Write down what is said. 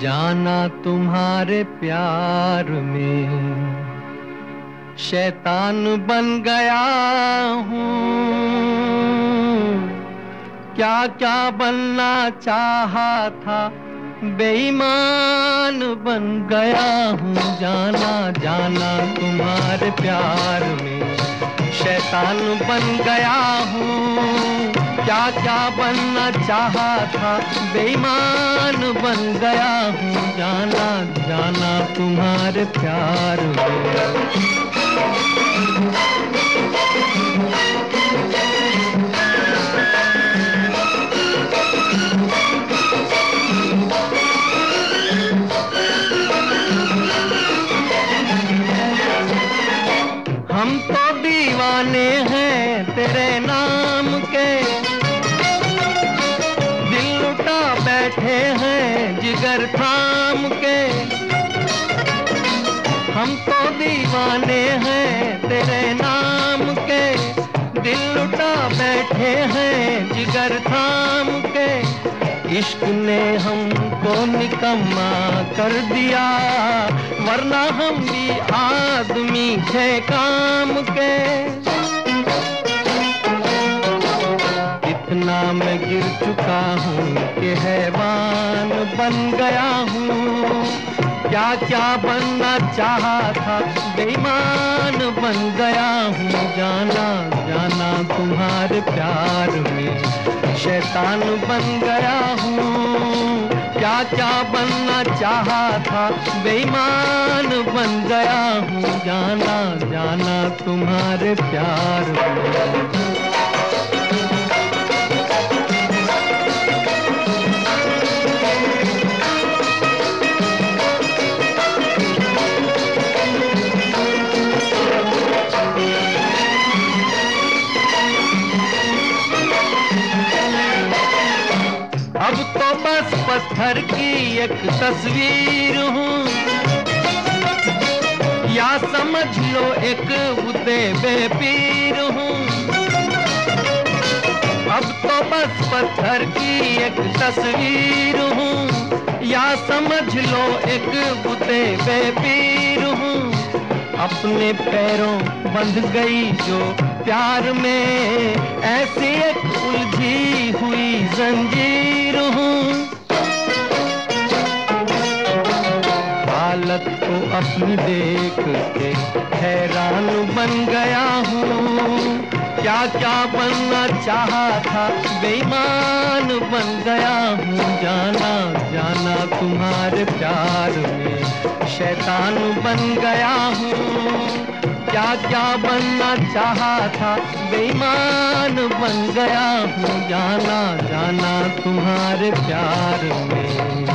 जाना तुम्हारे प्यार में। शैतान बन गया हूँ। क्या क्या बनना चाहा था, बेईमान बन गया हूँ। जाना जाना तुम्हारे प्यार में। शैतान बन गया हूँ। क्या क्या बनना चाहा था, बेईमान बन गया हूँ। जाना जाना तुम्हारे प्यार में। हम तो दीवाने हैं तेरे नाम के। दिल लुटा बैठे हैं जिगर थाम के। हम तो दीवाने हैं तेरे नाम के। दिल लुटा बैठे हैं जिगर थाम इश्क ने हमको निकम्मा कर दिया, वरना हम भी आदमी थे काम के। इतना मैं गिर चुका हूँ कि हैवान बन गया हूँ। क्या क्या बनना चाहा था, बेईमान बन गया हूँ। जाना जाना तुम्हारे प्यार में। शैतान बन गया हूँ। क्या क्या बनना चाहा था, बेईमान बन गया हूँ। जाना जाना तुम्हारे प्यार में। पत्थर की एक तस्वीर हूँ। या समझ लो एक बुद्ध बेपीर हूँ। अब तो बस पत्थर की एक तस्वीर हूँ। या समझ लो एक बुद्ध बेपीर हूँ। अपने पैरों बंध गई जो प्यार में, ऐसी एक उलझी हुई जंजीर हूँ। हालत को अपनी देख के हैरान बन गया हूँ। क्या क्या बनना चाहा था, बेईमान बन गया हूँ। जाना जाना तुम्हारे प्यार में, शैतान बन गया हूँ। क्या क्या बनना चाहा था, बेईमान बन गया हूँ। जाना जाना तुम्हारे प्यार में।